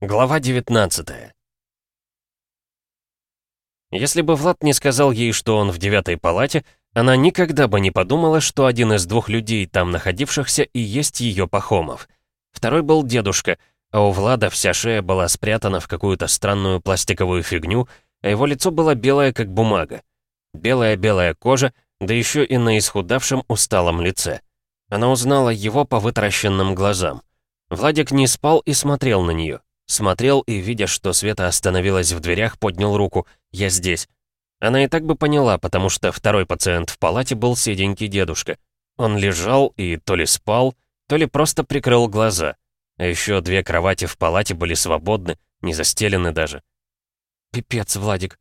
Глава 19 Если бы Влад не сказал ей, что он в девятой палате, она никогда бы не подумала, что один из двух людей, там находившихся, и есть ее Пахомов. Второй был дедушка, а у Влада вся шея была спрятана в какую-то странную пластиковую фигню, а его лицо было белое, как бумага. Белая-белая кожа, да еще и на исхудавшем усталом лице. Она узнала его по вытаращенным глазам. Владик не спал и смотрел на нее. Смотрел и, видя, что Света остановилась в дверях, поднял руку «Я здесь». Она и так бы поняла, потому что второй пациент в палате был седенький дедушка. Он лежал и то ли спал, то ли просто прикрыл глаза. А еще две кровати в палате были свободны, не застелены даже. «Пипец, Владик».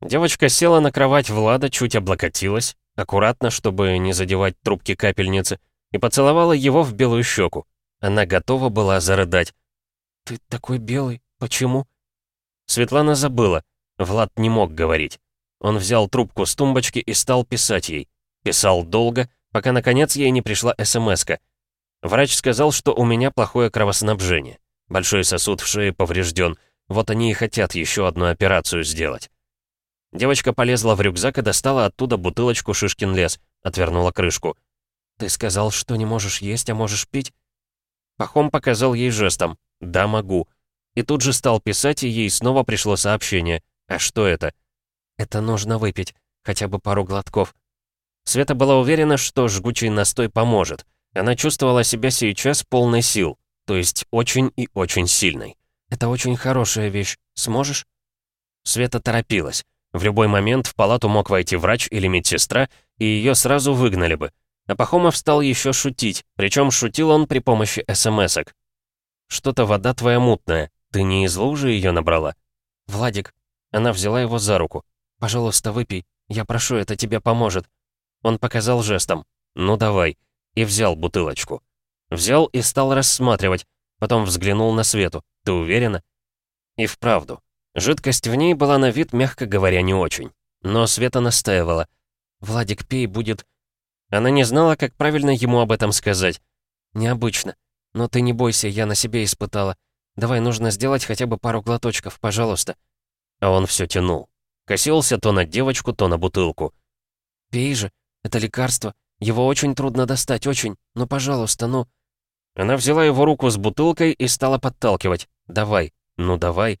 Девочка села на кровать Влада, чуть облокотилась, аккуратно, чтобы не задевать трубки капельницы, и поцеловала его в белую щеку. Она готова была зарыдать. «Ты такой белый. Почему?» Светлана забыла. Влад не мог говорить. Он взял трубку с тумбочки и стал писать ей. Писал долго, пока наконец ей не пришла смс -ка. Врач сказал, что у меня плохое кровоснабжение. Большой сосуд в шее поврежден. Вот они и хотят еще одну операцию сделать. Девочка полезла в рюкзак и достала оттуда бутылочку «Шишкин лес», отвернула крышку. «Ты сказал, что не можешь есть, а можешь пить?» Пахом показал ей жестом. «Да, могу». И тут же стал писать, и ей снова пришло сообщение. «А что это?» «Это нужно выпить. Хотя бы пару глотков». Света была уверена, что жгучий настой поможет. Она чувствовала себя сейчас полной сил, то есть очень и очень сильной. «Это очень хорошая вещь. Сможешь?» Света торопилась. В любой момент в палату мог войти врач или медсестра, и ее сразу выгнали бы. А Пахомов стал еще шутить, причем шутил он при помощи смс-ок. «Что-то вода твоя мутная. Ты не из лужи ее набрала?» «Владик». Она взяла его за руку. «Пожалуйста, выпей. Я прошу, это тебе поможет». Он показал жестом. «Ну давай». И взял бутылочку. Взял и стал рассматривать. Потом взглянул на Свету. «Ты уверена?» И вправду. Жидкость в ней была на вид, мягко говоря, не очень. Но Света настаивала. «Владик, пей, будет...» Она не знала, как правильно ему об этом сказать. «Необычно. Но ты не бойся, я на себе испытала. Давай, нужно сделать хотя бы пару глоточков, пожалуйста». А он все тянул. Косился то на девочку, то на бутылку. «Пей же, это лекарство. Его очень трудно достать, очень. Ну, пожалуйста, ну...» Она взяла его руку с бутылкой и стала подталкивать. «Давай, ну давай».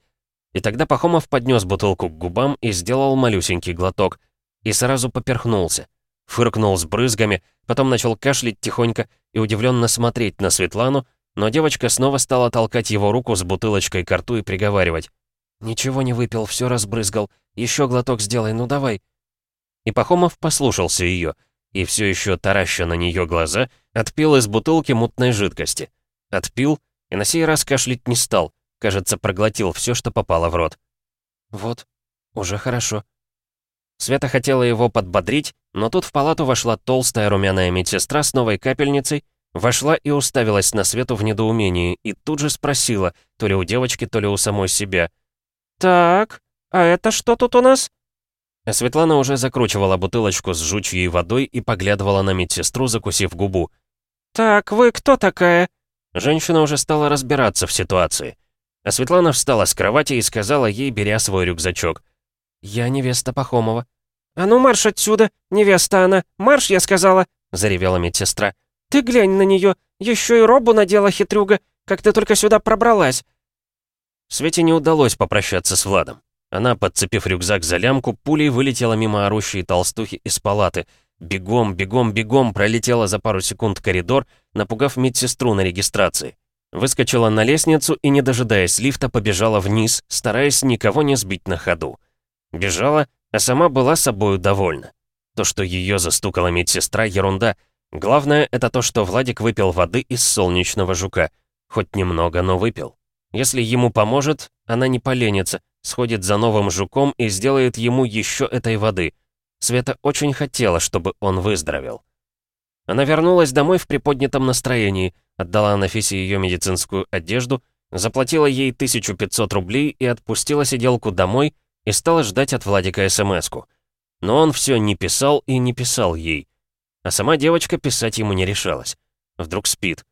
И тогда Пахомов поднес бутылку к губам и сделал малюсенький глоток. И сразу поперхнулся. Фыркнул с брызгами, потом начал кашлять тихонько и удивленно смотреть на Светлану, но девочка снова стала толкать его руку с бутылочкой к рту и приговаривать. «Ничего не выпил, все разбрызгал. Еще глоток сделай, ну давай». И Пахомов послушался ее, и все еще тараща на нее глаза, отпил из бутылки мутной жидкости. Отпил, и на сей раз кашлять не стал, кажется, проглотил все, что попало в рот. «Вот, уже хорошо», Света хотела его подбодрить, но тут в палату вошла толстая румяная медсестра с новой капельницей, вошла и уставилась на Свету в недоумении, и тут же спросила, то ли у девочки, то ли у самой себя. «Так, а это что тут у нас?» А Светлана уже закручивала бутылочку с жучьей водой и поглядывала на медсестру, закусив губу. «Так, вы кто такая?» Женщина уже стала разбираться в ситуации. А Светлана встала с кровати и сказала ей, беря свой рюкзачок. «Я невеста Пахомова». «А ну марш отсюда! Невеста она! Марш, я сказала!» — заревела медсестра. «Ты глянь на нее! Еще и робу надела хитрюга! Как ты только сюда пробралась!» Свете не удалось попрощаться с Владом. Она, подцепив рюкзак за лямку, пулей вылетела мимо орущей толстухи из палаты. Бегом, бегом, бегом пролетела за пару секунд коридор, напугав медсестру на регистрации. Выскочила на лестницу и, не дожидаясь лифта, побежала вниз, стараясь никого не сбить на ходу. Бежала, а сама была собою довольна. То, что ее застукала медсестра, ерунда. Главное, это то, что Владик выпил воды из солнечного жука. Хоть немного, но выпил. Если ему поможет, она не поленится, сходит за новым жуком и сделает ему еще этой воды. Света очень хотела, чтобы он выздоровел. Она вернулась домой в приподнятом настроении, отдала Анафисе ее медицинскую одежду, заплатила ей 1500 рублей и отпустила сиделку домой, и стала ждать от Владика смс -ку. Но он все не писал и не писал ей. А сама девочка писать ему не решалась. Вдруг спит.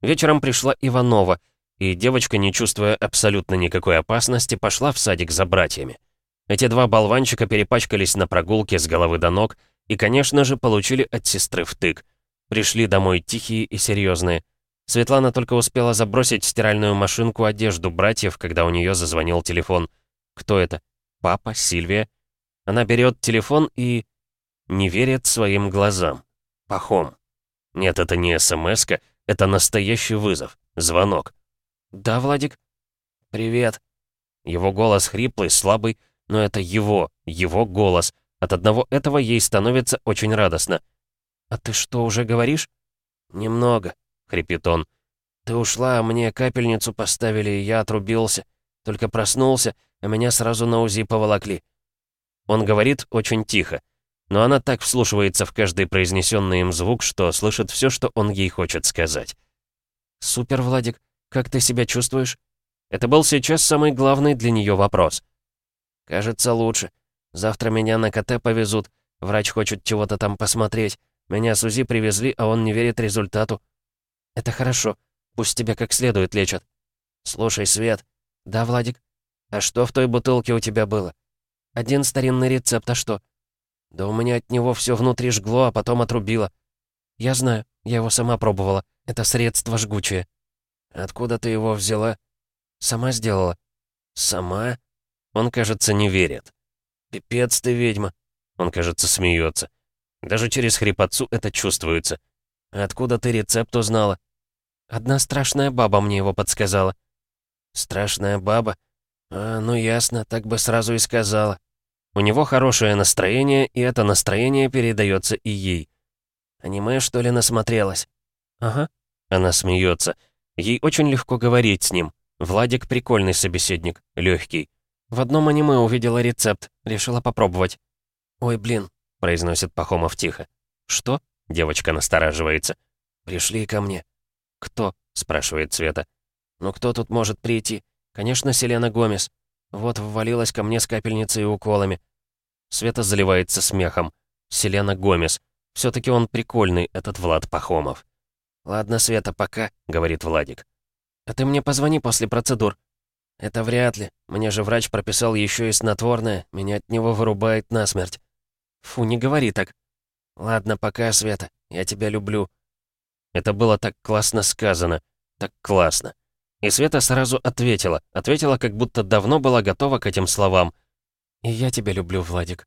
Вечером пришла Иванова, и девочка, не чувствуя абсолютно никакой опасности, пошла в садик за братьями. Эти два болванчика перепачкались на прогулке с головы до ног и, конечно же, получили от сестры втык. Пришли домой тихие и серьезные. Светлана только успела забросить в стиральную машинку одежду братьев, когда у нее зазвонил телефон. Кто это? Папа? Сильвия? Она берет телефон и... не верит своим глазам. Пахом. Нет, это не смс это настоящий вызов. Звонок. «Да, Владик?» «Привет». Его голос хриплый, слабый, но это его, его голос. От одного этого ей становится очень радостно. «А ты что, уже говоришь?» «Немного», — хрипит он. «Ты ушла, а мне капельницу поставили, и я отрубился. Только проснулся, а меня сразу на УЗИ поволокли». Он говорит очень тихо, но она так вслушивается в каждый произнесенный им звук, что слышит все, что он ей хочет сказать. «Супер, Владик, как ты себя чувствуешь?» Это был сейчас самый главный для нее вопрос. «Кажется, лучше. Завтра меня на КТ повезут. Врач хочет чего-то там посмотреть. Меня с УЗИ привезли, а он не верит результату». «Это хорошо. Пусть тебя как следует лечат». «Слушай, Свет». «Да, Владик?» «А что в той бутылке у тебя было?» «Один старинный рецепт, а что?» «Да у меня от него все внутри жгло, а потом отрубило». «Я знаю. Я его сама пробовала. Это средство жгучее». «Откуда ты его взяла?» «Сама сделала». «Сама?» Он, кажется, не верит. «Пипец ты, ведьма!» Он, кажется, смеется. Даже через хрипотцу это чувствуется. «Откуда ты рецепт узнала?» «Одна страшная баба мне его подсказала». «Страшная баба? А, ну ясно, так бы сразу и сказала». У него хорошее настроение, и это настроение передается и ей. «Аниме, что ли, насмотрелась?» «Ага». Она смеется. Ей очень легко говорить с ним. Владик прикольный собеседник, легкий. В одном аниме увидела рецепт, решила попробовать. «Ой, блин», — произносит Пахомов тихо. «Что?» — девочка настораживается. «Пришли ко мне». «Кто?» — спрашивает Света. «Ну кто тут может прийти? Конечно, Селена Гомес. Вот ввалилась ко мне с капельницей и уколами». Света заливается смехом. Селена Гомес. все таки он прикольный, этот Влад Пахомов. «Ладно, Света, пока», — говорит Владик. «А ты мне позвони после процедур», «Это вряд ли. Мне же врач прописал еще и снотворное. Меня от него вырубает насмерть». «Фу, не говори так». «Ладно, пока, Света. Я тебя люблю». Это было так классно сказано. Так классно. И Света сразу ответила. Ответила, как будто давно была готова к этим словам. «И я тебя люблю, Владик».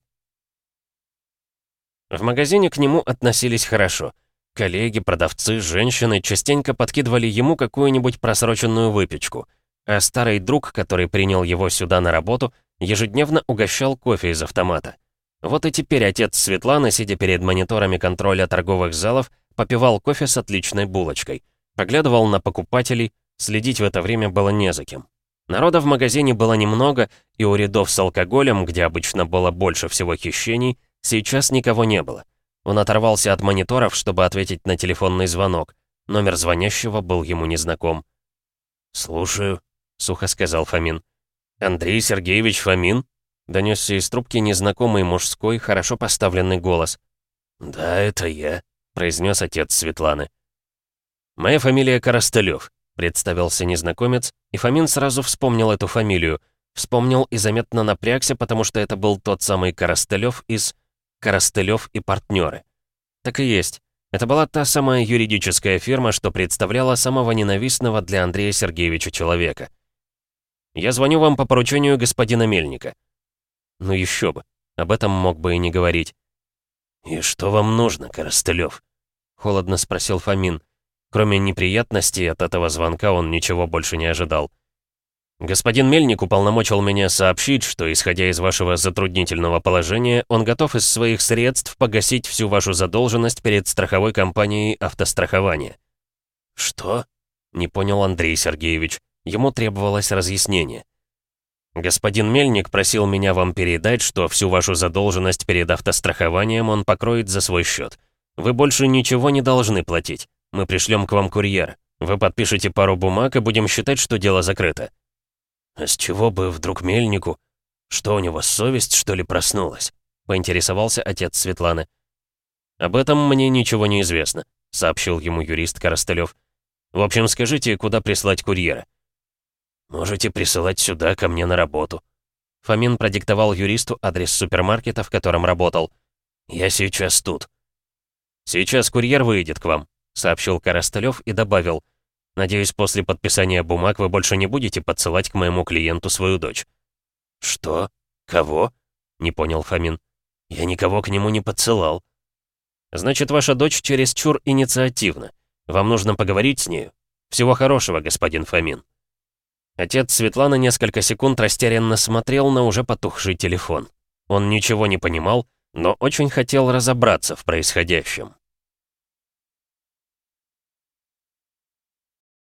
В магазине к нему относились хорошо. Коллеги, продавцы, женщины частенько подкидывали ему какую-нибудь просроченную выпечку — а старый друг, который принял его сюда на работу, ежедневно угощал кофе из автомата. Вот и теперь отец Светланы, сидя перед мониторами контроля торговых залов, попивал кофе с отличной булочкой. Поглядывал на покупателей, следить в это время было не за кем. Народа в магазине было немного, и у рядов с алкоголем, где обычно было больше всего хищений, сейчас никого не было. Он оторвался от мониторов, чтобы ответить на телефонный звонок. Номер звонящего был ему незнаком. «Слушаю», — сухо сказал Фомин. «Андрей Сергеевич Фомин?» — донесся из трубки незнакомый мужской, хорошо поставленный голос. «Да, это я», — произнес отец Светланы. «Моя фамилия Коростылев», — представился незнакомец, и Фомин сразу вспомнил эту фамилию. Вспомнил и заметно напрягся, потому что это был тот самый Коростылев из «Коростылев и партнеры». Так и есть. Это была та самая юридическая фирма, что представляла самого ненавистного для Андрея Сергеевича человека — я звоню вам по поручению господина Мельника». Ну еще бы. Об этом мог бы и не говорить. «И что вам нужно, Коростылев?» — холодно спросил Фомин. Кроме неприятностей от этого звонка он ничего больше не ожидал. «Господин Мельник уполномочил меня сообщить, что, исходя из вашего затруднительного положения, он готов из своих средств погасить всю вашу задолженность перед страховой компанией автострахования». «Что?» — не понял Андрей Сергеевич. Ему требовалось разъяснение. «Господин Мельник просил меня вам передать, что всю вашу задолженность перед автострахованием он покроет за свой счет. Вы больше ничего не должны платить. Мы пришлем к вам курьер. Вы подпишете пару бумаг и будем считать, что дело закрыто». «А с чего бы вдруг Мельнику? Что у него, совесть, что ли, проснулась?» — поинтересовался отец Светланы. «Об этом мне ничего не известно», — сообщил ему юрист Коростылев. «В общем, скажите, куда прислать курьера?» «Можете присылать сюда, ко мне на работу». Фомин продиктовал юристу адрес супермаркета, в котором работал. «Я сейчас тут». «Сейчас курьер выйдет к вам», — сообщил Коростылев и добавил. «Надеюсь, после подписания бумаг вы больше не будете подсылать к моему клиенту свою дочь». «Что? Кого?» — не понял Фомин. «Я никого к нему не подсылал». «Значит, ваша дочь чересчур инициативна. Вам нужно поговорить с нею. Всего хорошего, господин Фомин». Отец Светланы несколько секунд растерянно смотрел на уже потухший телефон. Он ничего не понимал, но очень хотел разобраться в происходящем.